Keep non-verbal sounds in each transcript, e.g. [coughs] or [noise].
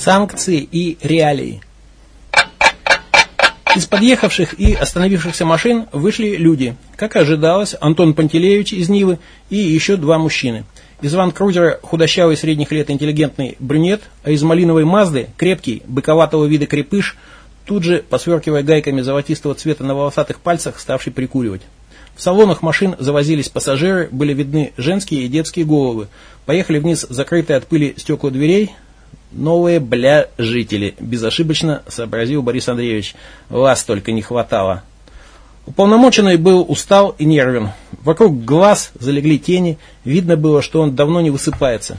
Санкции и реалии. Из подъехавших и остановившихся машин вышли люди. Как ожидалось, Антон Пантелеевич из Нивы и еще два мужчины. Из ван-крузера худощавый средних лет интеллигентный брюнет, а из малиновой Мазды крепкий, быковатого вида крепыш, тут же, посверкивая гайками золотистого цвета на волосатых пальцах, ставший прикуривать. В салонах машин завозились пассажиры, были видны женские и детские головы. Поехали вниз закрытые от пыли стекла дверей, Новые, бля, жители, безошибочно сообразил Борис Андреевич. Вас только не хватало. Уполномоченный был устал и нервен. Вокруг глаз залегли тени, видно было, что он давно не высыпается.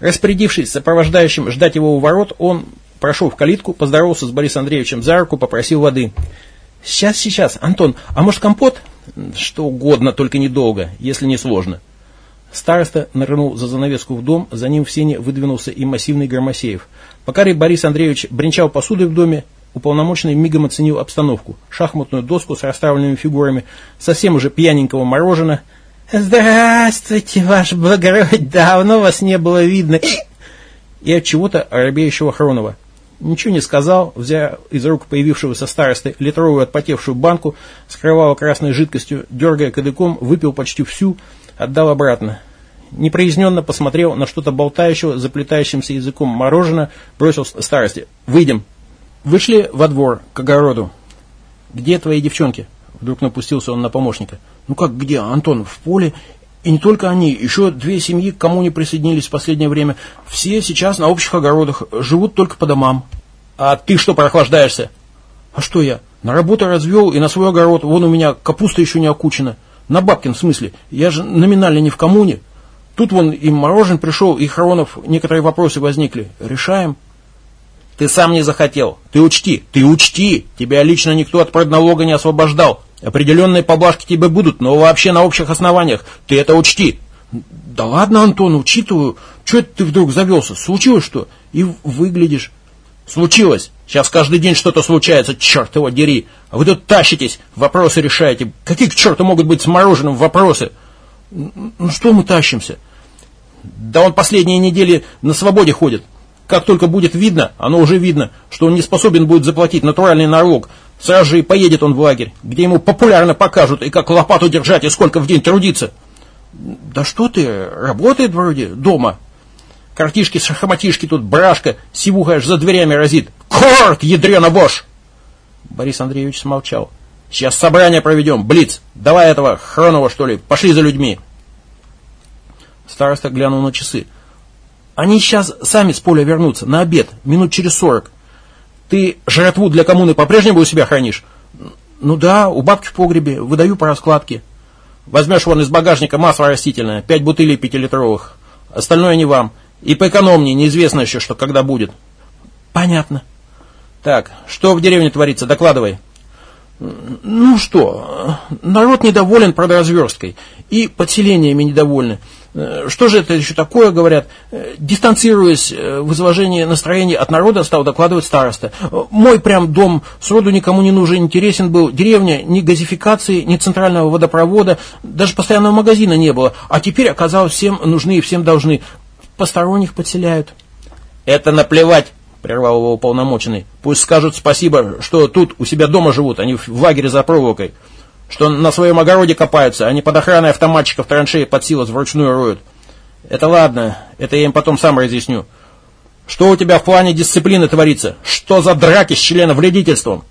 Распорядившись сопровождающим ждать его у ворот, он прошел в калитку, поздоровался с Борисом Андреевичем за руку, попросил воды. «Сейчас, сейчас, Антон, а может компот?» «Что угодно, только недолго, если не сложно». Староста нырнул за занавеску в дом, за ним в сене выдвинулся и массивный Громосеев. Пока Борис Андреевич бренчал посудой в доме, уполномоченный мигом оценил обстановку. Шахматную доску с расставленными фигурами, совсем уже пьяненького мороженого. «Здравствуйте, ваше благородие, давно вас не было видно!» И от чего-то оробеющего Хронова. Ничего не сказал, взяв из рук появившегося старосты литровую отпотевшую банку с кроваво-красной жидкостью, дергая кадыком, выпил почти всю, Отдал обратно. Непроизненно посмотрел на что-то болтающего, заплетающимся языком мороженое, бросил старости. «Выйдем». Вышли во двор, к огороду. «Где твои девчонки?» Вдруг напустился он на помощника. «Ну как где, Антон? В поле. И не только они, еще две семьи к кому не присоединились в последнее время. Все сейчас на общих огородах, живут только по домам». «А ты что прохлаждаешься?» «А что я? На работу развел и на свой огород. Вон у меня капуста еще не окучена». На Бабкин в смысле. Я же номинально не в коммуне. Тут вон и Морожен пришел, и Хронов, некоторые вопросы возникли. Решаем. Ты сам не захотел. Ты учти, ты учти. Тебя лично никто от продналога не освобождал. Определенные поблажки тебе будут, но вообще на общих основаниях. Ты это учти. Да ладно, Антон, учитываю. Че ты вдруг завелся? Случилось что? И выглядишь. Случилось. Сейчас каждый день что-то случается, черт его дери. А вы тут тащитесь, вопросы решаете. Какие к черту могут быть с мороженым вопросы? Ну что мы тащимся? Да он последние недели на свободе ходит. Как только будет видно, оно уже видно, что он не способен будет заплатить натуральный налог. Сразу же и поедет он в лагерь, где ему популярно покажут, и как лопату держать, и сколько в день трудиться. Да что ты, работает вроде дома. Картишки-шахматишки тут, брашка, сивуха аж за дверями разит. Корт, ядрена вошь! Борис Андреевич смолчал. Сейчас собрание проведем, Блиц. Давай этого Хронова, что ли, пошли за людьми. Староста глянул на часы. Они сейчас сами с поля вернутся, на обед, минут через сорок. Ты жратву для коммуны по-прежнему у себя хранишь? Ну да, у бабки в погребе, выдаю по раскладке. Возьмешь вон из багажника масло растительное, пять бутылей пятилитровых. Остальное не вам. И поэкономнее, неизвестно еще, что когда будет. Понятно. Так, что в деревне творится, докладывай. Ну что, народ недоволен продразверсткой, и подселениями недовольны. Что же это еще такое, говорят? Дистанцируясь в изложении настроения от народа, стал докладывать староста. Мой прям дом сроду никому не нужен, интересен был. Деревня ни газификации, ни центрального водопровода, даже постоянного магазина не было. А теперь оказалось всем нужны и всем должны посторонних подселяют. Это наплевать, прервал его уполномоченный. Пусть скажут спасибо, что тут у себя дома живут, они в лагере за проволокой. Что на своем огороде копаются, они под охраной автоматчиков траншеи под силос вручную роют. Это ладно, это я им потом сам разъясню. Что у тебя в плане дисциплины творится? Что за драки с членовредительством?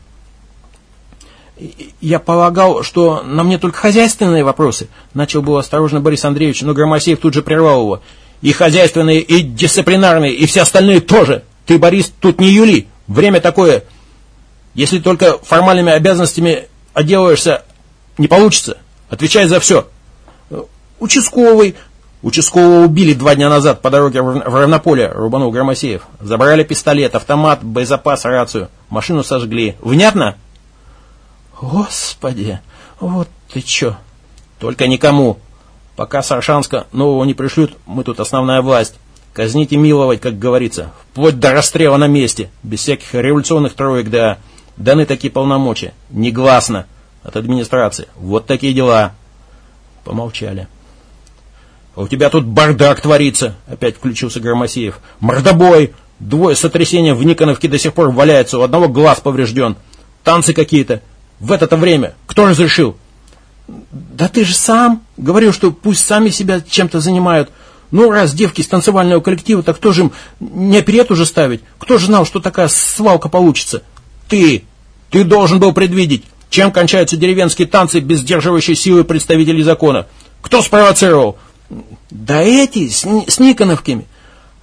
Я полагал, что на мне только хозяйственные вопросы. Начал был осторожно Борис Андреевич, но Громосеев тут же прервал его. И хозяйственные, и дисциплинарные, и все остальные тоже. Ты, Борис, тут не юли. Время такое. Если только формальными обязанностями отделаешься, не получится. Отвечай за все. Участковый. Участкового убили два дня назад по дороге в Равнополе, рубанул Громосеев. Забрали пистолет, автомат, боезапас, рацию. Машину сожгли. Внятно? Господи, вот ты чё. Только никому. Пока Саршанска нового не пришлют, мы тут основная власть. Казнить и миловать, как говорится, вплоть до расстрела на месте, без всяких революционных троек, да. Даны такие полномочия, негласно, от администрации. Вот такие дела. Помолчали. «А у тебя тут бардак творится, опять включился Громосеев. Мордобой, Двое с сотрясением в Никоновке до сих пор валяются, у одного глаз поврежден. Танцы какие-то. В это-то время. Кто разрешил? Да ты же сам говорил, что пусть сами себя чем-то занимают. Ну, раз девки из танцевального коллектива, так кто же им не оперет уже ставить? Кто же знал, что такая свалка получится? Ты! Ты должен был предвидеть, чем кончаются деревенские танцы без сдерживающей силы представителей закона. Кто спровоцировал? Да эти, с, с Никоновками.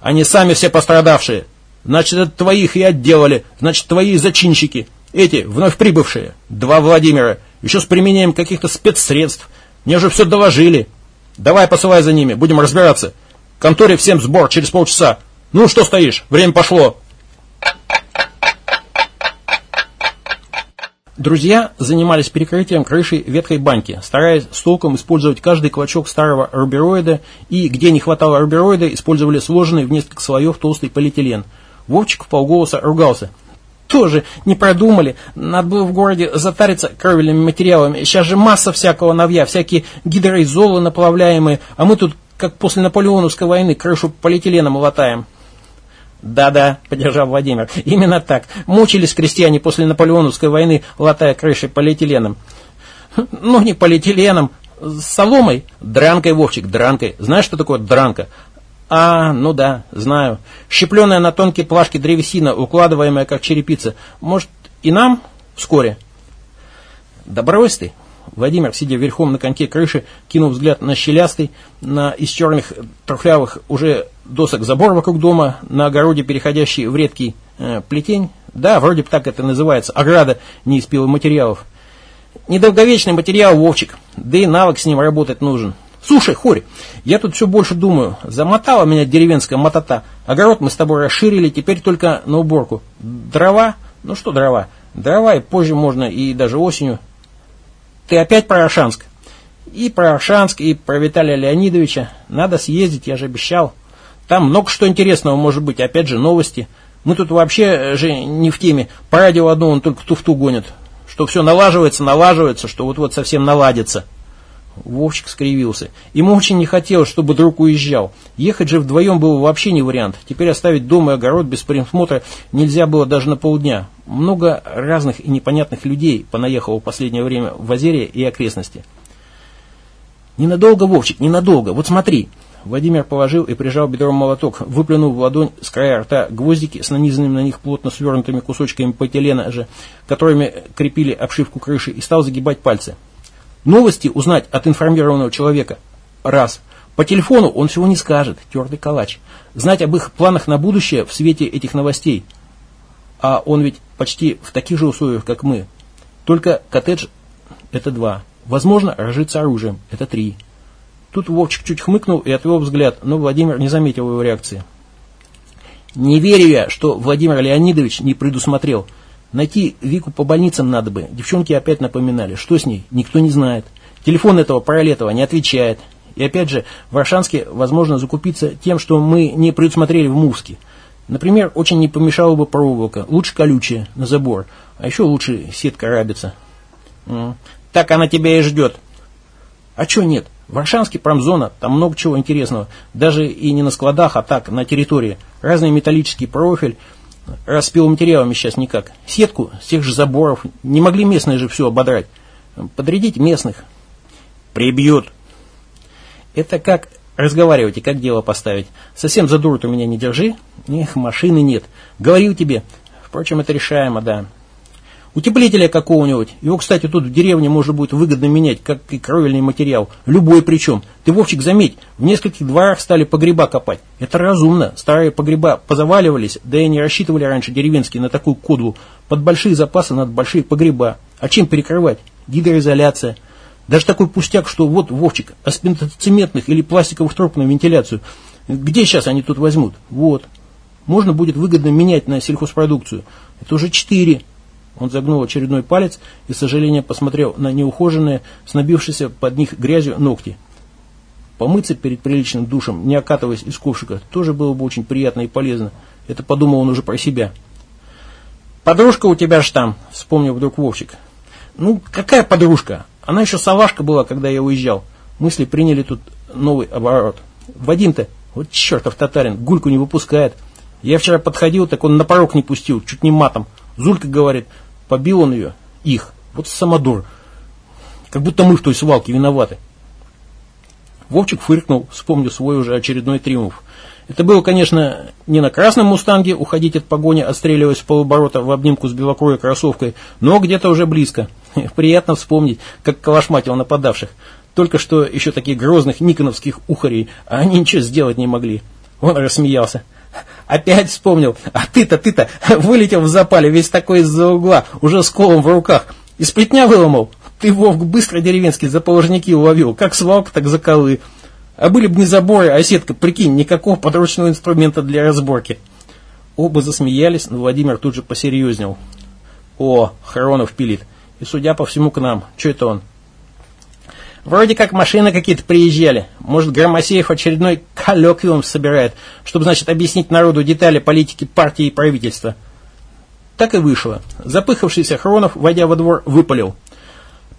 Они сами все пострадавшие. Значит, это твоих и отделали. Значит, твои зачинщики. Эти, вновь прибывшие. Два Владимира. Еще с применением каких-то спецсредств. Мне же все доложили. Давай посылай за ними, будем разбираться. конторе всем сбор через полчаса. Ну, что стоишь? Время пошло. Друзья занимались перекрытием крыши ветхой баньки, стараясь с толком использовать каждый клочок старого рубероида и, где не хватало рубероида, использовали сложенный в несколько слоев толстый полиэтилен. Вовчик в полголоса ругался. Тоже не продумали. Надо было в городе затариться кровельными материалами. Сейчас же масса всякого новья, всякие гидроизолы наплавляемые, а мы тут, как после Наполеоновской войны, крышу полиэтиленом латаем. Да-да, поддержал Владимир. Именно так. Мучились крестьяне после Наполеоновской войны, латая крыши полиэтиленом. Ну, не полиэтиленом, с соломой. Дранкой, Вовчик, дранкой. Знаешь, что такое дранка? А, ну да, знаю. Щепленная на тонкие плашки древесина, укладываемая как черепица. Может, и нам вскоре? Да брось ты. Владимир, сидя верхом на коньке крыши, кинул взгляд на щелястый, на из черных трухлявых уже досок забор вокруг дома, на огороде, переходящий в редкий э, плетень. Да, вроде бы так это называется, ограда не из пиломатериалов. Недолговечный материал, Вовчик, да и навык с ним работать нужен. Слушай, Хорь, я тут все больше думаю, замотала меня деревенская мотота. Огород мы с тобой расширили, теперь только на уборку. Дрова? Ну что дрова? Дрова и позже можно, и даже осенью. Ты опять про Аршанск? И про Аршанск, и про Виталия Леонидовича. Надо съездить, я же обещал. Там много что интересного может быть, опять же новости. Мы тут вообще же не в теме. По радио одно он только туфту гонит. Что все налаживается, налаживается, что вот-вот совсем наладится. Вовчик скривился. Ему очень не хотелось, чтобы друг уезжал. Ехать же вдвоем было вообще не вариант. Теперь оставить дом и огород без присмотра нельзя было даже на полдня. Много разных и непонятных людей понаехало в последнее время в Озере и окрестности. «Ненадолго, Вовчик, ненадолго. Вот смотри». Владимир положил и прижал бедром молоток, выплюнул в ладонь с края рта гвоздики с нанизанными на них плотно свернутыми кусочками полиэтилена же, которыми крепили обшивку крыши, и стал загибать пальцы. Новости узнать от информированного человека. Раз. По телефону он всего не скажет, твердый калач. Знать об их планах на будущее в свете этих новостей. А он ведь почти в таких же условиях, как мы. Только коттедж – это два. Возможно, разжиться оружием – это три. Тут Вовчик чуть хмыкнул и отвел взгляд, но Владимир не заметил его реакции. Не верю я, что Владимир Леонидович не предусмотрел – Найти Вику по больницам надо бы. Девчонки опять напоминали. Что с ней? Никто не знает. Телефон этого Паралетова не отвечает. И опять же, в Аршанске возможно закупиться тем, что мы не предусмотрели в Мувске. Например, очень не помешала бы проволока. Лучше колючая, на забор. А еще лучше сетка рабица. Так она тебя и ждет. А что нет? В Аршанске промзона, там много чего интересного. Даже и не на складах, а так, на территории. Разный металлический профиль, Раз с пиломатериалами сейчас никак. Сетку с тех же заборов. Не могли местные же все ободрать. Подрядить местных. Прибьют. Это как разговаривать и как дело поставить. Совсем за дуру ты меня не держи. Эх, машины нет. Говорил тебе. Впрочем, это решаемо, да. Утеплителя какого-нибудь. Его, кстати, тут в деревне можно будет выгодно менять, как и кровельный материал. Любой причем. Ты, Вовчик, заметь, в нескольких дворах стали погреба копать. Это разумно. Старые погреба позаваливались, да и не рассчитывали раньше деревенские на такую кодлу. Под большие запасы надо большие погреба. А чем перекрывать? Гидроизоляция. Даже такой пустяк, что вот, Вовчик, аспентоцементных или пластиковых труб на вентиляцию. Где сейчас они тут возьмут? Вот. Можно будет выгодно менять на сельхозпродукцию. Это уже четыре. Он загнул очередной палец и с сожалением посмотрел на неухоженные, снабившиеся под них грязью ногти. Помыться перед приличным душем, не окатываясь из ковшика, тоже было бы очень приятно и полезно. Это подумал он уже про себя. «Подружка у тебя ж там», — вспомнил вдруг Вовчик. «Ну, какая подружка? Она еще салашка была, когда я уезжал. Мысли приняли тут новый оборот. Вадим-то, вот чертов татарин, гульку не выпускает. Я вчера подходил, так он на порог не пустил, чуть не матом. Зулька говорит, побил он ее, их. Вот самодур. Как будто мы в той свалке виноваты. Вовчик фыркнул, вспомнив свой уже очередной триумф. Это было, конечно, не на красном «Мустанге» уходить от погони, отстреливаясь в полоборота в обнимку с белокурой кроссовкой, но где-то уже близко. [laughs] Приятно вспомнить, как калашматил нападавших. Только что еще таких грозных никоновских ухарей, а они ничего сделать не могли. Он рассмеялся. Опять вспомнил. А ты-то, ты-то вылетел в запале, весь такой из-за угла, уже с колом в руках. Из плетня выломал. Ты, Вовк, быстро деревенский за положники уловил, как свалка, так за колы. А были бы не заборы, а сетка, прикинь, никакого подручного инструмента для разборки. Оба засмеялись, но Владимир тут же посерьезнел. О, Хронов пилит. И судя по всему к нам. Что это он? Вроде как машины какие-то приезжали. Может, Громосеев очередной коллоквиум собирает, чтобы, значит, объяснить народу детали политики партии и правительства. Так и вышло. Запыхавшийся Хронов, войдя во двор, выпалил.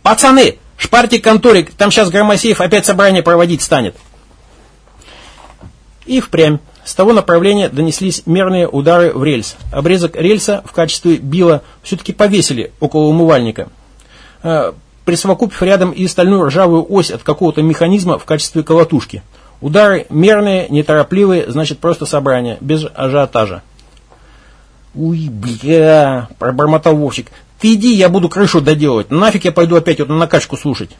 «Пацаны, шпарьте конторик, там сейчас Громосеев опять собрание проводить станет». И впрямь. С того направления донеслись мерные удары в рельс. Обрезок рельса в качестве била все-таки повесили около умывальника. Присовокупив рядом и стальную ржавую ось от какого-то механизма в качестве колотушки. Удары мерные, неторопливые, значит просто собрание, без ажиотажа. «Уй, бля!» – пробормотал Вовчик. «Ты иди, я буду крышу доделывать. Нафиг я пойду опять вот на накачку слушать».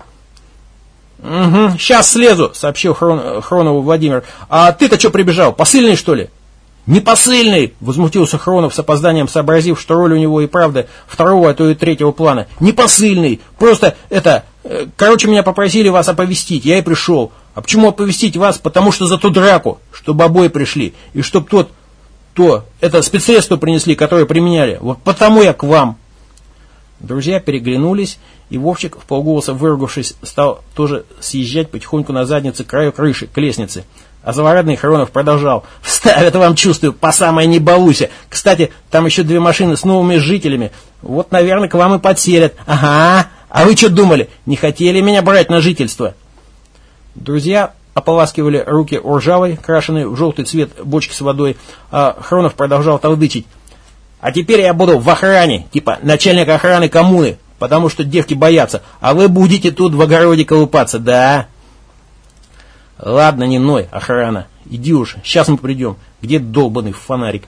«Угу, сейчас слезу», – сообщил Хрон, Хронову Владимир. «А ты-то что прибежал, посыльный, что ли?» «Не посыльный!» — возмутился Хронов с опозданием, сообразив, что роль у него и правда второго, а то и третьего плана. «Не посыльный! Просто это... Э, короче, меня попросили вас оповестить, я и пришел. А почему оповестить вас? Потому что за ту драку, чтобы обои пришли, и чтоб тот... то... это спецсредство принесли, которое применяли. Вот потому я к вам!» Друзья переглянулись, и Вовчик, в полголоса выругавшись, стал тоже съезжать потихоньку на заднице краю крыши, к лестнице. А Заворадный Хронов продолжал. «Вставят вам, чувствую, по самой не балуйся. Кстати, там еще две машины с новыми жителями. Вот, наверное, к вам и подселят. Ага. А вы что думали? Не хотели меня брать на жительство?» Друзья ополаскивали руки ржавой, крашеной в желтый цвет бочки с водой, а Хронов продолжал толдычить. «А теперь я буду в охране, типа начальник охраны коммуны, потому что девки боятся, а вы будете тут в огороде колупаться, да?» Ладно, не ной, охрана. Иди уж, сейчас мы придем. Где долбанный фонарик?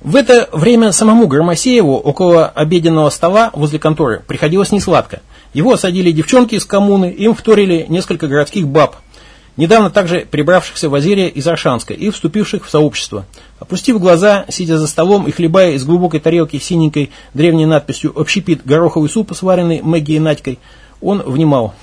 В это время самому Громосееву около обеденного стола возле конторы приходилось несладко. Его осадили девчонки из коммуны, им вторили несколько городских баб, недавно также прибравшихся в Азерия из Аршанска и вступивших в сообщество. Опустив глаза, сидя за столом и хлебая из глубокой тарелки синенькой древней надписью «Общепит гороховый суп, сваренный Мэгги и Надькой», он внимал.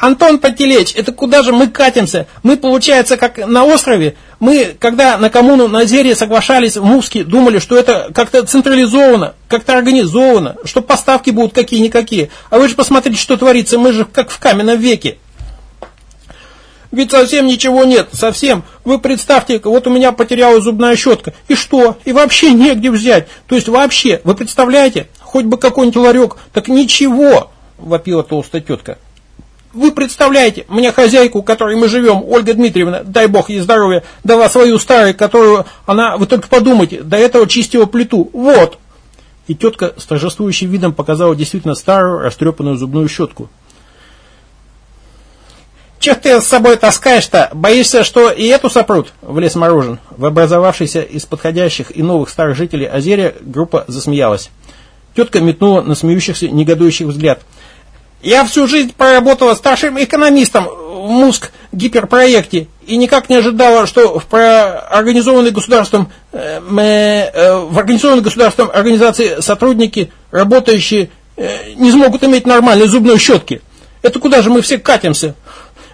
«Антон Пателеч, это куда же мы катимся? Мы, получается, как на острове. Мы, когда на коммуну на Зере соглашались в Муске, думали, что это как-то централизовано, как-то организовано, что поставки будут какие-никакие. А вы же посмотрите, что творится, мы же как в каменном веке». Ведь совсем ничего нет, совсем. Вы представьте, вот у меня потерялась зубная щетка. И что? И вообще негде взять. То есть вообще, вы представляете? Хоть бы какой-нибудь ларек, так ничего. — вопила толстая тетка. «Вы представляете, мне хозяйку, которой мы живем, Ольга Дмитриевна, дай бог ей здоровья, дала свою старую, которую она, вы только подумайте, до этого чистила плиту. Вот!» И тетка с торжествующим видом показала действительно старую, растрепанную зубную щетку. «Че ты с собой таскаешь-то? Боишься, что и эту сопрут?» — влез Морожен. В образовавшейся из подходящих и новых старых жителей Озерия группа засмеялась. Тетка метнула на смеющихся негодующих взгляд — я всю жизнь проработала старшим экономистом в МУСК гиперпроекте и никак не ожидала, что в организованной государством, э, э, в организованной государством организации сотрудники, работающие, э, не смогут иметь нормальной зубной щетки. Это куда же мы все катимся?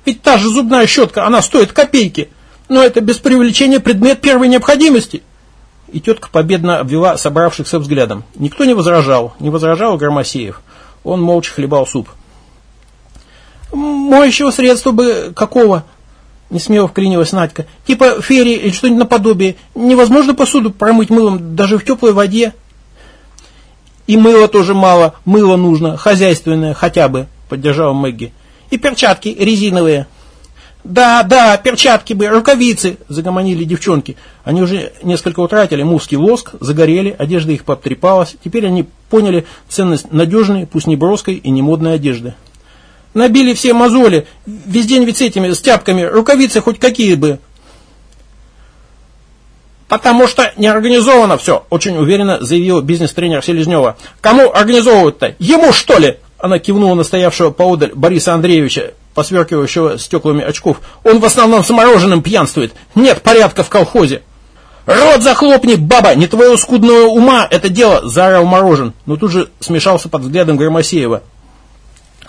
Ведь та же зубная щетка, она стоит копейки. Но это без привлечения предмет первой необходимости. И тетка победно обвела собравшихся взглядом. Никто не возражал, не возражал Громосеев. Он молча хлебал суп. «Моющего средства бы какого?» Не смело вклинилась Надька. «Типа ферри или что-нибудь наподобие. Невозможно посуду промыть мылом даже в теплой воде». «И мыла тоже мало. Мыло нужно. Хозяйственное хотя бы», поддержала Мэгги. «И перчатки резиновые». Да, да, перчатки бы, рукавицы, загомонили девчонки. Они уже несколько утратили мужский лоск, загорели, одежда их подтрепалась. Теперь они поняли ценность надежной, пусть не броской и не модной одежды. Набили все мозоли, весь день ведь с этими, с тяпками, рукавицы хоть какие бы. Потому что не организовано все, очень уверенно заявил бизнес-тренер Селезнева. Кому организовывать-то? Ему что ли? Она кивнула на стоявшего поодаль Бориса Андреевича, посверкивающего стеклами очков. Он в основном с мороженым пьянствует. Нет порядка в колхозе. «Рот захлопни, баба! Не твоего скудного ума это дело!» – заорал Морожен, но тут же смешался под взглядом Громосеева.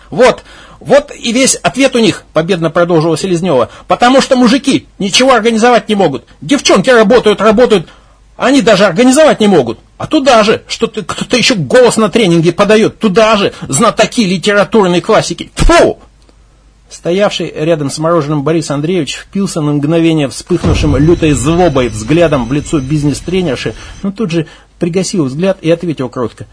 «Вот, вот и весь ответ у них», – победно продолжила Селезнева. «Потому что мужики ничего организовать не могут. Девчонки работают, работают, они даже организовать не могут. А туда же, что кто-то еще голос на тренинге подает, туда же знатоки литературной классики. Фу! Стоявший рядом с мороженым Борис Андреевич впился на мгновение вспыхнувшим лютой злобой взглядом в лицо бизнес-тренерши, но тут же пригасил взгляд и ответил кротко.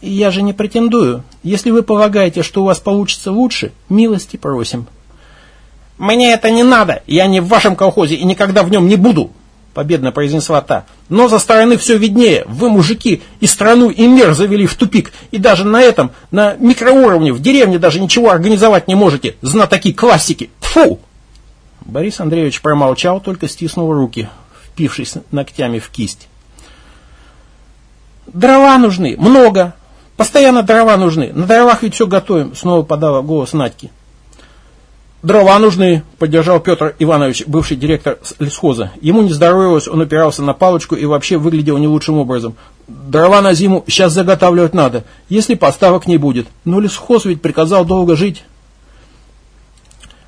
«Я же не претендую. Если вы полагаете, что у вас получится лучше, милости просим». «Мне это не надо. Я не в вашем колхозе и никогда в нем не буду», победно произнесла та. Но за стороны все виднее. Вы, мужики, и страну, и мир завели в тупик. И даже на этом, на микроуровне, в деревне даже ничего организовать не можете. Знатоки классики. Фу! Борис Андреевич промолчал, только стиснул руки, впившись ногтями в кисть. Дрова нужны, много. Постоянно дрова нужны. На дровах ведь все готовим, снова подала голос Надьки. Дрова нужны, поддержал Петр Иванович, бывший директор лесхоза. Ему не здоровилось, он опирался на палочку и вообще выглядел не лучшим образом. Дрова на зиму сейчас заготавливать надо, если поставок не будет. Но лесхоз ведь приказал долго жить.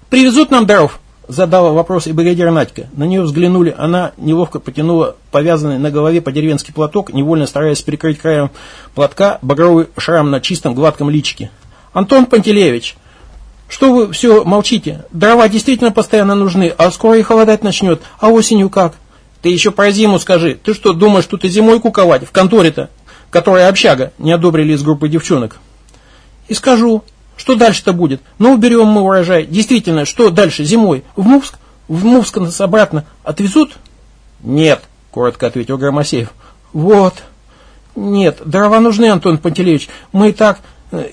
«Привезут нам дров?» Задала вопрос и бригадир Надька. На нее взглянули, она неловко потянула повязанный на голове по-деревенски платок, невольно стараясь прикрыть краем платка багровый шрам на чистом гладком личике. «Антон Пантелеевич!» Что вы все молчите? Дрова действительно постоянно нужны, а скоро и холодать начнет. А осенью как? Ты еще про зиму скажи. Ты что, думаешь, тут и зимой куковать? В конторе-то, которая общага, не одобрили из группы девчонок. И скажу, что дальше-то будет? Ну, уберем мы урожай. Действительно, что дальше зимой? В Мувск? В Мувск нас обратно отвезут? Нет, коротко ответил Громосеев. Вот. Нет, дрова нужны, Антон Пантелеевич. Мы и так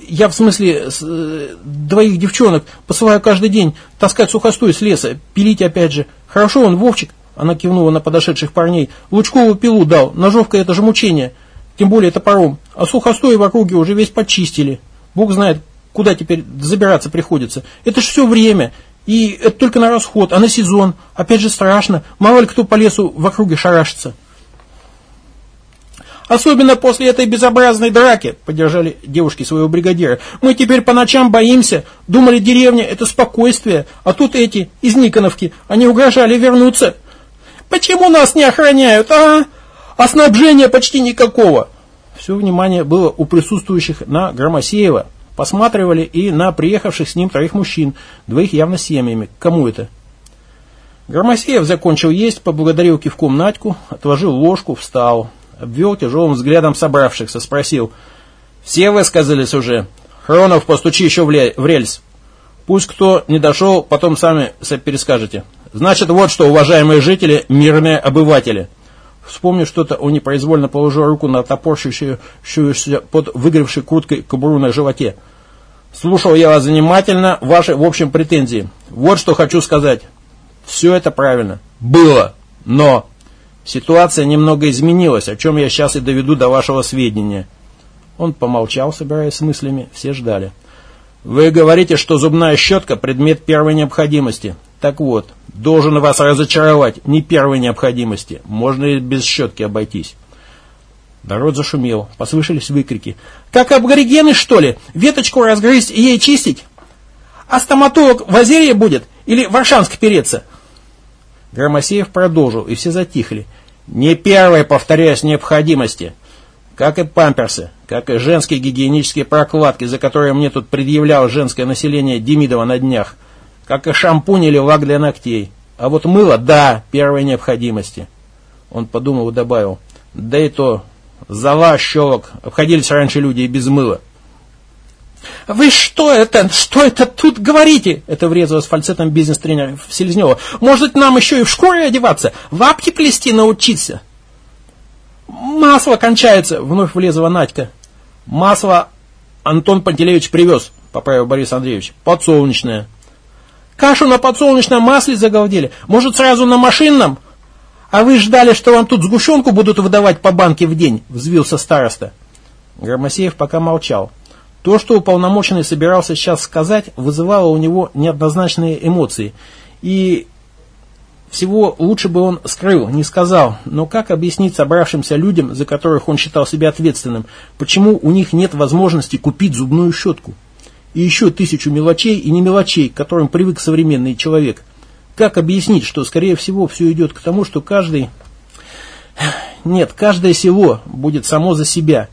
я в смысле э, двоих девчонок посылаю каждый день таскать сухостой с леса, пилить опять же. Хорошо он, Вовчик, она кивнула на подошедших парней, лучковую пилу дал, ножовка это же мучение, тем более топором. А сухостой в округе уже весь почистили. Бог знает, куда теперь забираться приходится. Это ж все время. И это только на расход, а на сезон. Опять же страшно. Мало ли кто по лесу в округе шарашится. Особенно после этой безобразной драки, поддержали девушки своего бригадира. Мы теперь по ночам боимся. Думали, деревня это спокойствие. А тут эти из Никоновки, они угрожали вернуться. Почему нас не охраняют, а? А снабжения почти никакого. Все внимание было у присутствующих на Громосеева. Посматривали и на приехавших с ним троих мужчин, двоих явно семьями. Кому это? Громосеев закончил есть, поблагодарил кивком Надьку, отложил ложку, встал обвел тяжелым взглядом собравшихся, спросил. «Все высказались уже? Хронов, постучи еще в, в рельс. Пусть кто не дошел, потом сами перескажете. Значит, вот что, уважаемые жители, мирные обыватели». Вспомнив что-то, он непроизвольно положил руку на топорщущуюся под выгревшей курткой кобуру на животе. «Слушал я вас занимательно, ваши, в общем, претензии. Вот что хочу сказать. Все это правильно. Было. Но Ситуация немного изменилась, о чем я сейчас и доведу до вашего сведения. Он помолчал, собираясь с мыслями, все ждали. Вы говорите, что зубная щетка – предмет первой необходимости. Так вот, должен вас разочаровать, не первой необходимости. Можно и без щетки обойтись. Народ зашумел, послышались выкрики. «Как аборигены, что ли? Веточку разгрызть и ей чистить? А стоматолог в Азерии будет? Или в Аршанск переться?» Громосеев продолжил, и все затихли. Не первой, повторяюсь, необходимости. Как и памперсы, как и женские гигиенические прокладки, за которые мне тут предъявляло женское население Демидова на днях. Как и шампунь или лак для ногтей. А вот мыло, да, первой необходимости. Он подумал и добавил. Да и то, зала, щелок, обходились раньше люди и без мыла. «Вы что это? Что это тут говорите?» Это врезалось фальцетом бизнес-тренера Селезнева. «Может, нам еще и в шкуре одеваться? Лапки плести научиться?» «Масло кончается!» — вновь влезла Надька. «Масло Антон Пантелеевич привез», — поправил Борис Андреевич. «Подсолнечное». «Кашу на подсолнечном масле загалдели. Может, сразу на машинном?» «А вы ждали, что вам тут сгущенку будут выдавать по банке в день?» — взвился староста. Громосеев пока молчал. То, что уполномоченный собирался сейчас сказать, вызывало у него неоднозначные эмоции. И всего лучше бы он скрыл, не сказал. Но как объяснить собравшимся людям, за которых он считал себя ответственным, почему у них нет возможности купить зубную щетку? И еще тысячу мелочей и не мелочей, к которым привык современный человек. Как объяснить, что, скорее всего, все идет к тому, что каждый... [sighs] Нет, каждое село будет само за себя –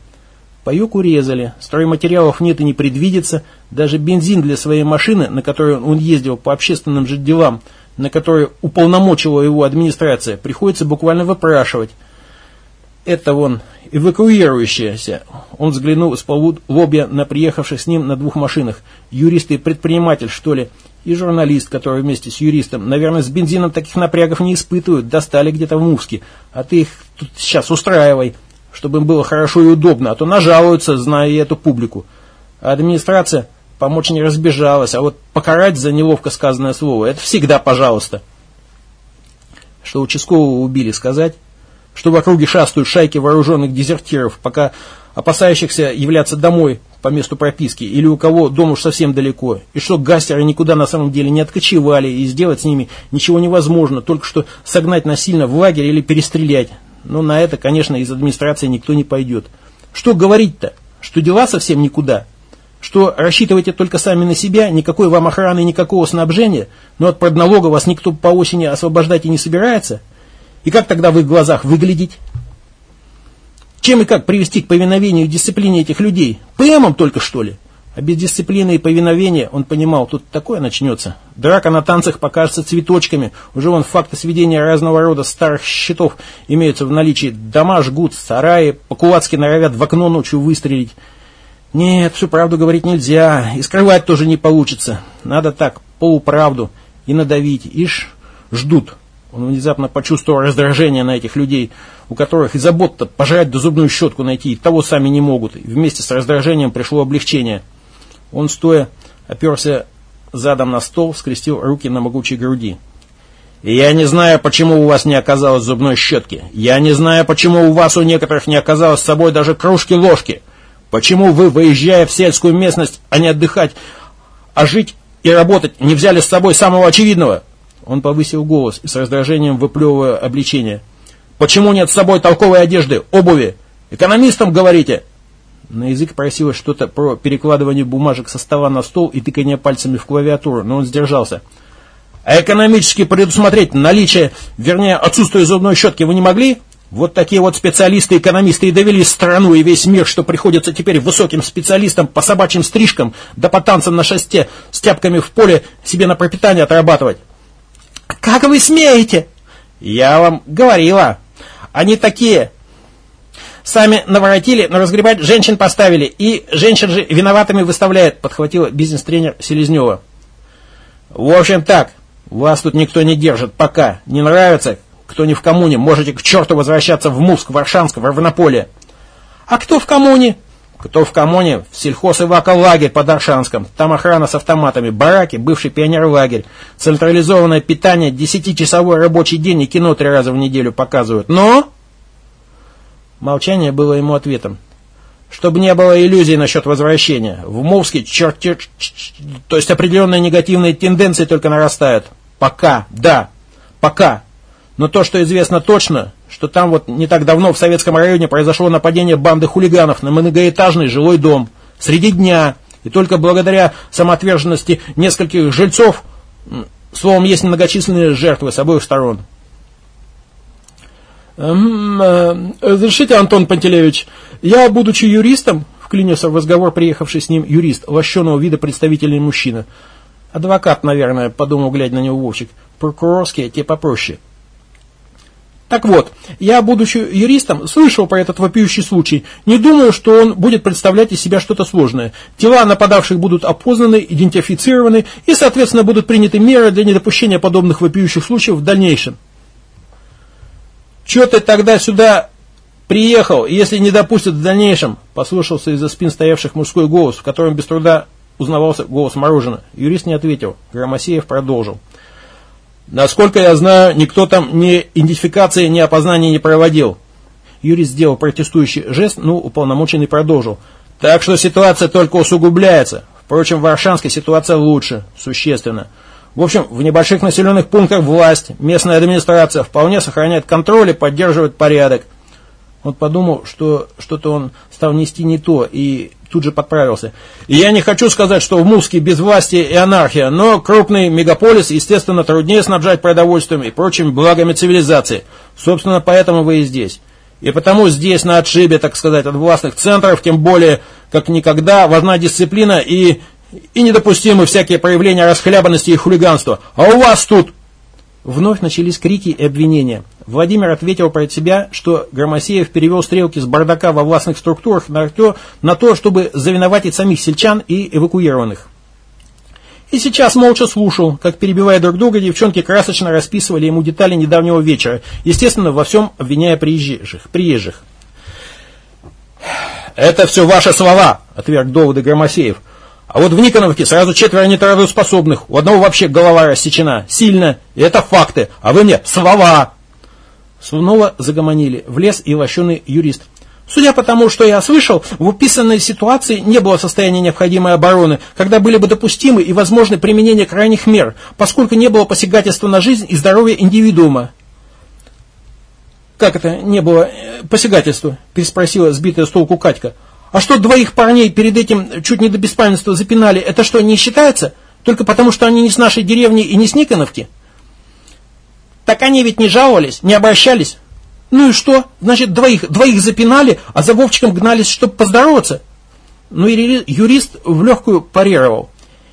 Паек урезали, стройматериалов нет и не предвидится, даже бензин для своей машины, на которой он ездил по общественным же делам, на который уполномочила его администрация, приходится буквально выпрашивать. Это вон, эвакуирующаяся. Он взглянул из-под лобья на приехавших с ним на двух машинах. Юрист и предприниматель, что ли, и журналист, который вместе с юристом, наверное, с бензином таких напрягов не испытывают, достали где-то в Мувске, а ты их тут сейчас устраивай чтобы им было хорошо и удобно, а то нажалуются, зная и эту публику. А администрация помочь не разбежалась, а вот покарать за неловко сказанное слово, это всегда пожалуйста. Что участкового убили, сказать? Что в округе шастают шайки вооруженных дезертиров, пока опасающихся являться домой по месту прописки, или у кого дом уж совсем далеко, и что гастеры никуда на самом деле не откочевали, и сделать с ними ничего невозможно, только что согнать насильно в лагерь или перестрелять, но на это, конечно, из администрации никто не пойдет. Что говорить-то? Что дела совсем никуда? Что рассчитываете только сами на себя, никакой вам охраны, никакого снабжения, но от продналога вас никто по осени освобождать и не собирается? И как тогда в их глазах выглядеть? Чем и как привести к повиновению и дисциплине этих людей? ПМом только что ли? А без дисциплины и повиновения, он понимал, тут такое начнется. Драка на танцах покажется цветочками. Уже вон факты сведения разного рода старых счетов имеются в наличии. Дома жгут, сараи, по-кулацки норовят в окно ночью выстрелить. Нет, всю правду говорить нельзя. И скрывать тоже не получится. Надо так, полуправду. И надавить. Ишь, ждут. Он внезапно почувствовал раздражение на этих людей, у которых и забот-то пожрать до зубную щетку найти, и того сами не могут. И вместе с раздражением пришло облегчение – он, стоя, оперся задом на стол, скрестил руки на могучей груди. «Я не знаю, почему у вас не оказалось зубной щетки. Я не знаю, почему у вас у некоторых не оказалось с собой даже кружки-ложки. Почему вы, выезжая в сельскую местность, а не отдыхать, а жить и работать, не взяли с собой самого очевидного?» Он повысил голос и с раздражением выплевывая обличение. «Почему нет с собой толковой одежды, обуви? Экономистам говорите?» На язык просилось что-то про перекладывание бумажек со стола на стол и тыкание пальцами в клавиатуру, но он сдержался. А экономически предусмотреть наличие, вернее, отсутствие зубной щетки вы не могли? Вот такие вот специалисты-экономисты и довели страну и весь мир, что приходится теперь высоким специалистам по собачьим стрижкам, да по танцам на шесте, с тяпками в поле себе на пропитание отрабатывать. «Как вы смеете?» «Я вам говорила. Они такие, Сами наворотили, но разгребать женщин поставили. И женщин же виноватыми выставляют, подхватила бизнес-тренер Селезнева. В общем так, вас тут никто не держит пока. Не нравится, кто не в коммуне, можете к черту возвращаться в Муск, Варшанск, в Равнополе. А кто в коммуне? Кто в коммуне? В сельхоз и лагерь под Аршанском. Там охрана с автоматами, бараки, бывший пионер-лагерь. Централизованное питание, десятичасовой рабочий день и кино три раза в неделю показывают. Но... Молчание было ему ответом. Чтобы не было иллюзий насчет возвращения. В Мовске черт, черт, то есть определенные негативные тенденции только нарастают. Пока, да, пока. Но то, что известно точно, что там вот не так давно в советском районе произошло нападение банды хулиганов на многоэтажный жилой дом. Среди дня. И только благодаря самоотверженности нескольких жильцов, словом, есть многочисленные жертвы с обоих сторон. Э, разрешите, Антон Пантелеевич, я, будучи юристом, вклинился в разговор приехавший с ним юрист, лощеного вида представительный мужчина. Адвокат, наверное, подумал, глядя на него Вовчик. Прокурорский, а те попроще. Так вот, я, будучи юристом, слышал про этот вопиющий случай. Не думаю, что он будет представлять из себя что-то сложное. Тела нападавших будут опознаны, идентифицированы и, соответственно, будут приняты меры для недопущения подобных вопиющих случаев в дальнейшем. «Че ты тогда сюда приехал, если не допустят в дальнейшем?» Послушался из-за спин стоявших мужской голос, в котором без труда узнавался голос Морожена. Юрист не ответил. Громосеев продолжил. Насколько я знаю, никто там ни идентификации, ни опознания не проводил. Юрист сделал протестующий жест, но уполномоченный продолжил. Так что ситуация только усугубляется. Впрочем, в Варшанской ситуация лучше, существенно. В общем, в небольших населенных пунктах власть, местная администрация вполне сохраняет контроль и поддерживает порядок. Он подумал, что что-то он стал нести не то, и тут же подправился. И я не хочу сказать, что в Муске без власти и анархия, но крупный мегаполис, естественно, труднее снабжать продовольствием и прочими благами цивилизации. Собственно, поэтому вы и здесь. И потому здесь, на отшибе, так сказать, от властных центров, тем более, как никогда, важна дисциплина и, и недопустимы всякие проявления расхлябанности и хулиганства. А у вас тут Вновь начались крики и обвинения. Владимир ответил про себя, что Громосеев перевел стрелки с бардака во властных структурах на то, на то, чтобы завиноватить самих сельчан и эвакуированных. И сейчас молча слушал, как, перебивая друг друга, девчонки красочно расписывали ему детали недавнего вечера, естественно, во всем обвиняя приезжих. приезжих. «Это все ваши слова», — отверг доводы Громосеев. А вот в Никоновке сразу четверо нетрудоспособных, у одного вообще голова рассечена, сильно, и это факты, а вы мне слова. Снова загомонили, влез и лощеный юрист. Судя по тому, что я слышал, в уписанной ситуации не было состояния необходимой обороны, когда были бы допустимы и возможны применение крайних мер, поскольку не было посягательства на жизнь и здоровье индивидуума. «Как это не было э, посягательства?» – переспросила сбитая с толку Катька. А что двоих парней перед этим чуть не до беспамятства запинали, это что, не считается? Только потому, что они не с нашей деревни и не с Никоновки? Так они ведь не жаловались, не обращались. Ну и что? Значит, двоих, двоих запинали, а за Вовчиком гнались, чтобы поздороваться? Ну и юрист в легкую парировал.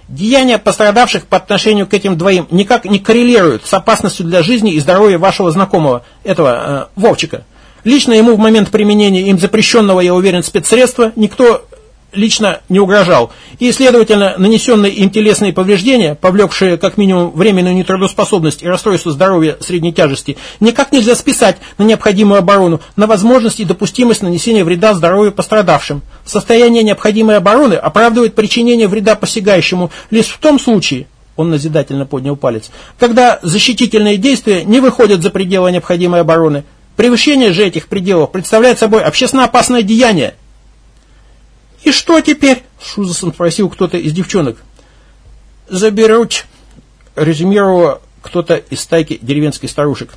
Деяния пострадавших по отношению к этим двоим никак не коррелируют с опасностью для жизни и здоровья вашего знакомого, этого э, Вовчика. Лично ему в момент применения им запрещенного, я уверен, спецсредства никто лично не угрожал. И, следовательно, нанесенные им телесные повреждения, повлекшие как минимум временную нетрудоспособность и расстройство здоровья средней тяжести, никак нельзя списать на необходимую оборону, на возможность и допустимость нанесения вреда здоровью пострадавшим. Состояние необходимой обороны оправдывает причинение вреда посягающему лишь в том случае, он назидательно поднял палец, когда защитительные действия не выходят за пределы необходимой обороны, Превышение же этих пределов представляет собой общественно опасное деяние. «И что теперь?» – с спросил кто-то из девчонок. «Заберут», – резюмировал кто-то из стайки деревенских старушек.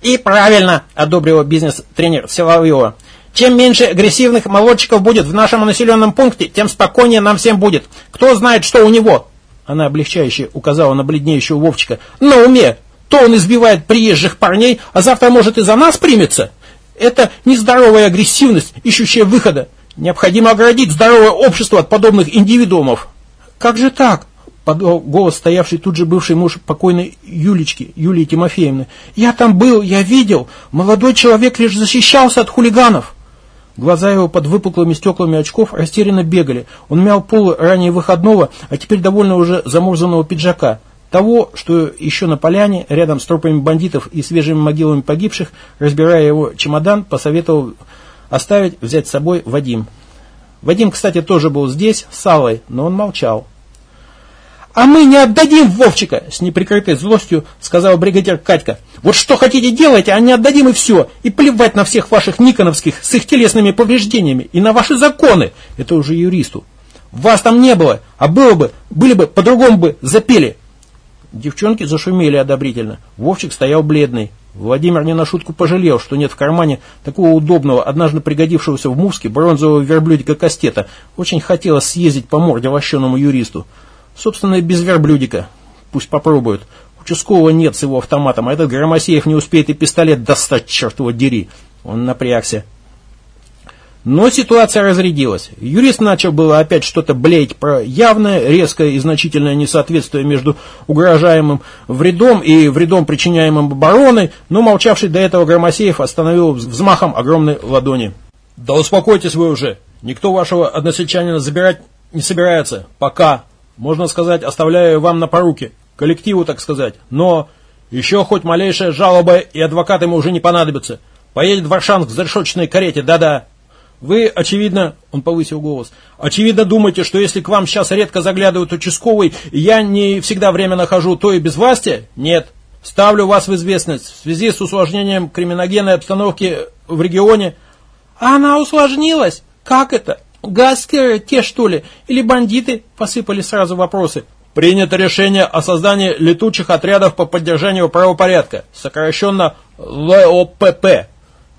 «И правильно», – одобрил бизнес-тренер Силовьева. «Чем меньше агрессивных молодчиков будет в нашем населенном пункте, тем спокойнее нам всем будет. Кто знает, что у него?» Она облегчающе указала на бледнеющего Вовчика. «На уме! То он избивает приезжих парней, а завтра может и за нас примется. Это нездоровая агрессивность, ищущая выхода. Необходимо оградить здоровое общество от подобных индивидуумов. Как же так? Подал голос стоявший тут же бывший муж покойной Юлечки, Юлии Тимофеевны. Я там был, я видел. Молодой человек лишь защищался от хулиганов. Глаза его под выпуклыми стеклами очков растерянно бегали. Он мял полы ранее выходного, а теперь довольно уже замурзанного пиджака. Того, что еще на поляне, рядом с трупами бандитов и свежими могилами погибших, разбирая его чемодан, посоветовал оставить, взять с собой Вадим. Вадим, кстати, тоже был здесь, с Аллой, но он молчал. «А мы не отдадим Вовчика!» С неприкрытой злостью сказал бригадир Катька. «Вот что хотите делать, а не отдадим и все. И плевать на всех ваших Никоновских с их телесными повреждениями и на ваши законы!» Это уже юристу. «Вас там не было, а было бы, были бы, по-другому бы запели!» Девчонки зашумели одобрительно. Вовчик стоял бледный. Владимир не на шутку пожалел, что нет в кармане такого удобного, однажды пригодившегося в Муске бронзового верблюдика Кастета. Очень хотелось съездить по морде вощеному юристу. Собственно, без верблюдика. Пусть попробуют. Участкового нет с его автоматом, а этот Громосеев не успеет и пистолет достать, черт его дери. Он напрягся. Но ситуация разрядилась. Юрист начал было опять что-то блеять про явное, резкое и значительное несоответствие между угрожаемым вредом и вредом, причиняемым обороной, но молчавший до этого Громосеев остановил взмахом огромной ладони. «Да успокойтесь вы уже. Никто вашего односельчанина забирать не собирается. Пока. Можно сказать, оставляю вам на поруки. Коллективу, так сказать. Но еще хоть малейшая жалоба, и адвокат ему уже не понадобится. Поедет в Варшанск в зарешочной карете, да-да». Вы, очевидно, он повысил голос, очевидно думаете, что если к вам сейчас редко заглядывают участковый, я не всегда время нахожу, то и без власти? Нет. Ставлю вас в известность в связи с усложнением криминогенной обстановки в регионе. А она усложнилась? Как это? Гаскеры те, что ли? Или бандиты? Посыпали сразу вопросы. Принято решение о создании летучих отрядов по поддержанию правопорядка, сокращенно ЛОПП.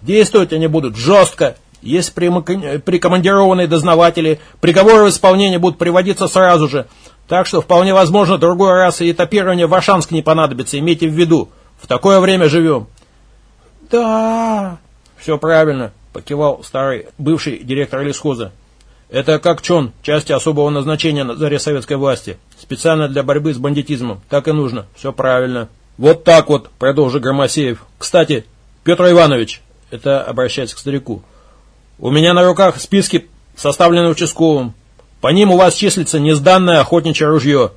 Действовать они будут жестко есть прикомандированные дознаватели, приговоры в исполнение будут приводиться сразу же. Так что вполне возможно другой раз и этапирование в Ашанск не понадобится, имейте в виду. В такое время живем. Да. Все правильно, покивал старый бывший директор лесхоза. Это как ЧОН, части особого назначения на заре советской власти. Специально для борьбы с бандитизмом. Так и нужно. Все правильно. Вот так вот, продолжил Громосеев. Кстати, Петр Иванович, это обращается к старику, у меня на руках списки, составленные участковым. По ним у вас числится несданное охотничье ружье.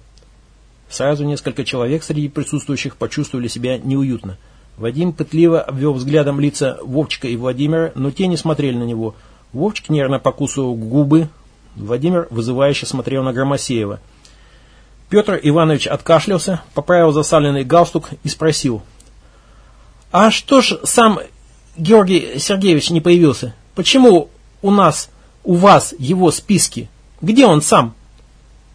Сразу несколько человек среди присутствующих почувствовали себя неуютно. Вадим пытливо обвел взглядом лица Вовчика и Владимира, но те не смотрели на него. Вовчик нервно покусывал губы. Владимир вызывающе смотрел на Громосеева. Петр Иванович откашлялся, поправил засаленный галстук и спросил. «А что ж сам Георгий Сергеевич не появился?» Почему у нас, у вас его списки? Где он сам?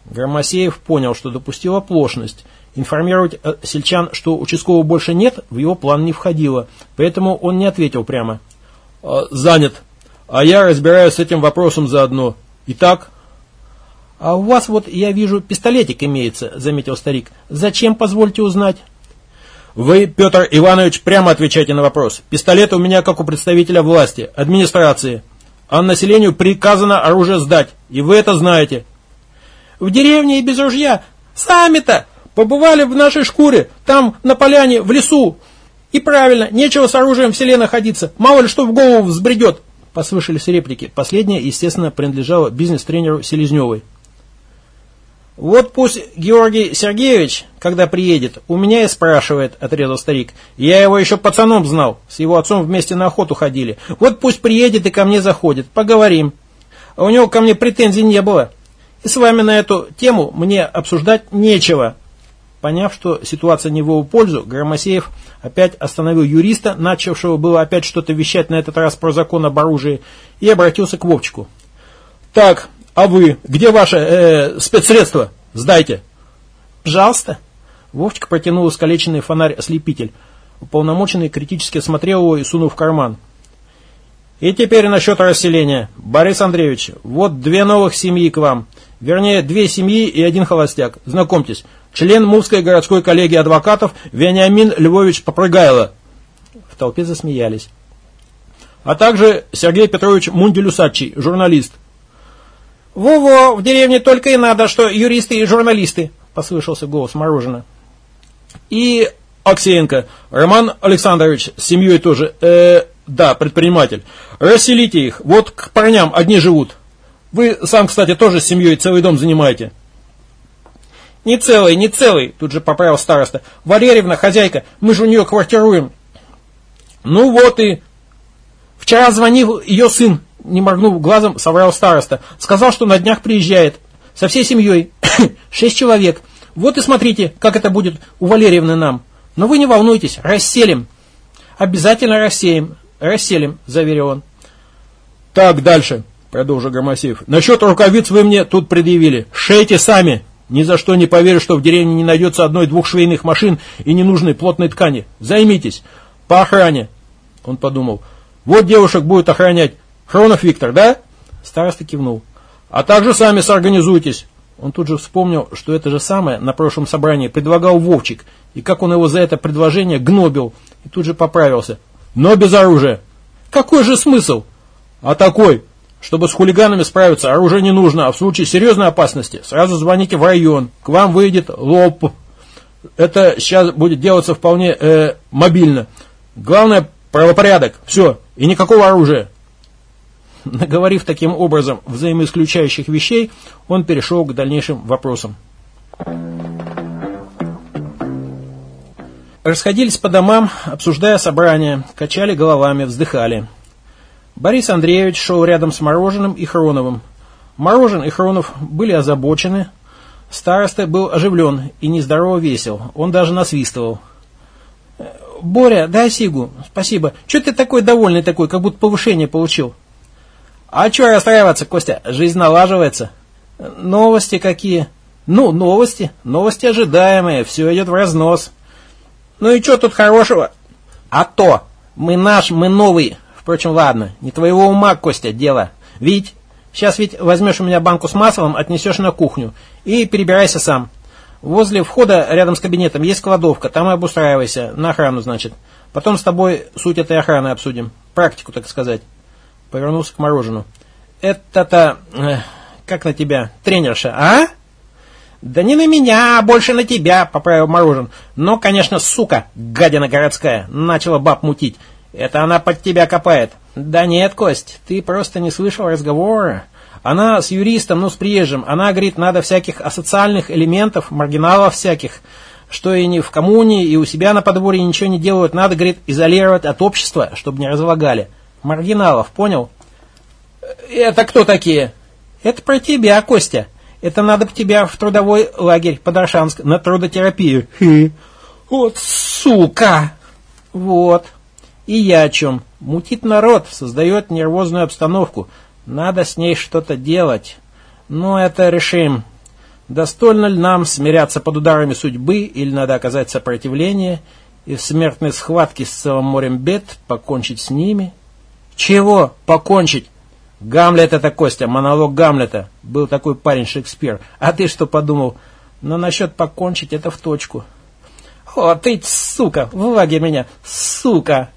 Громосеев понял, что допустил оплошность. Информировать э, сельчан, что участкового больше нет, в его план не входило, поэтому он не ответил прямо. «А, «Занят. А я разбираюсь с этим вопросом заодно. Итак?» «А у вас вот, я вижу, пистолетик имеется», — заметил старик. «Зачем, позвольте узнать?» Вы, Петр Иванович, прямо отвечайте на вопрос. Пистолет у меня как у представителя власти, администрации. А населению приказано оружие сдать, и вы это знаете. В деревне и без ружья. Сами-то побывали в нашей шкуре, там, на поляне, в лесу. И правильно, нечего с оружием в селе находиться, мало ли что в голову взбредет. Послышались реплики. Последняя, естественно, принадлежала бизнес-тренеру Селезневой. «Вот пусть Георгий Сергеевич, когда приедет, у меня и спрашивает», — отрезал старик. «Я его еще пацаном знал, с его отцом вместе на охоту ходили. Вот пусть приедет и ко мне заходит, поговорим. А у него ко мне претензий не было. И с вами на эту тему мне обсуждать нечего». Поняв, что ситуация не в его пользу, Громосеев опять остановил юриста, начавшего было опять что-то вещать на этот раз про закон об оружии, и обратился к Вовчику. «Так, а вы, где ваше э, спецсредство? Сдайте. Пожалуйста. Вовчик протянул искалеченный фонарь-ослепитель. Уполномоченный критически осмотрел его и сунул в карман. И теперь насчет расселения. Борис Андреевич, вот две новых семьи к вам. Вернее, две семьи и один холостяк. Знакомьтесь, член Мувской городской коллегии адвокатов Вениамин Львович Попрыгайло. В толпе засмеялись. А также Сергей Петрович Мунделюсачий, журналист. «Во-во, в деревне только и надо, что юристы и журналисты», — послышался голос Морожена. «И Аксеенко, Роман Александрович, с семьей тоже, э, да, предприниматель. Расселите их, вот к парням одни живут. Вы сам, кстати, тоже с семьей целый дом занимаете». «Не целый, не целый», — тут же поправил староста. «Валерьевна, хозяйка, мы же у нее квартируем». «Ну вот и...» «Вчера звонил ее сын, не моргнув глазом, соврал староста. Сказал, что на днях приезжает. Со всей семьей. [coughs] Шесть человек. Вот и смотрите, как это будет у Валерьевны нам. Но вы не волнуйтесь, расселим. Обязательно рассеем. Расселим, заверил он. Так, дальше, продолжил Громосеев. Насчет рукавиц вы мне тут предъявили. Шейте сами. Ни за что не поверю, что в деревне не найдется одной-двух швейных машин и ненужной плотной ткани. Займитесь. По охране. Он подумал. Вот девушек будет охранять. Хронов Виктор, да? Староста кивнул. А также сами соорганизуйтесь. Он тут же вспомнил, что это же самое на прошлом собрании предлагал Вовчик, и как он его за это предложение гнобил, и тут же поправился. Но без оружия. Какой же смысл? А такой. Чтобы с хулиганами справиться, оружие не нужно, а в случае серьезной опасности сразу звоните в район. К вам выйдет лоб. Это сейчас будет делаться вполне э, мобильно. Главное правопорядок. Все. И никакого оружия. [laughs] Наговорив таким образом взаимоисключающих вещей, он перешел к дальнейшим вопросам. Расходились по домам, обсуждая собрание, качали головами, вздыхали. Борис Андреевич шел рядом с Мороженым и Хроновым. Морожен и Хронов были озабочены. Староста был оживлен и нездорово весел. Он даже насвистывал. «Боря, дай сигу. Спасибо. Че ты такой довольный такой, как будто повышение получил?» «А че расстраиваться, Костя? Жизнь налаживается». «Новости какие?» «Ну, новости. Новости ожидаемые. Все идет в разнос». «Ну и что тут хорошего?» «А то! Мы наш, мы новый. Впрочем, ладно, не твоего ума, Костя, дело. Вить, сейчас ведь возьмешь у меня банку с маслом, отнесешь на кухню и перебирайся сам. Возле входа, рядом с кабинетом, есть кладовка, там и обустраивайся, на охрану, значит. Потом с тобой суть этой охраны обсудим, практику, так сказать. Повернулся к морожену. Это-то, э, как на тебя, тренерша, а? Да не на меня, а больше на тебя, поправил морожен. Но, конечно, сука, гадина городская, начала баб мутить. Это она под тебя копает. Да нет, Кость, ты просто не слышал разговора. Она с юристом, ну с приезжим. Она говорит, надо всяких асоциальных элементов, маргиналов всяких, что и не в коммуне, и у себя на подворье ничего не делают. Надо, говорит, изолировать от общества, чтобы не разлагали. Маргиналов, понял? Это кто такие? Это про тебя, Костя. Это надо бы тебя в трудовой лагерь под Аршанск на трудотерапию. Хы. Вот сука! Вот. И я о чем? Мутит народ, создает нервозную обстановку. Надо с ней что-то делать. Но это решим. Достойно ли нам смиряться под ударами судьбы, или надо оказать сопротивление и в смертной схватке с целым морем бед покончить с ними? Чего покончить? Гамлет это, Костя, монолог Гамлета. Был такой парень Шекспир. А ты что подумал? Но насчет покончить это в точку. О, ты, сука, в лагерь меня, сука!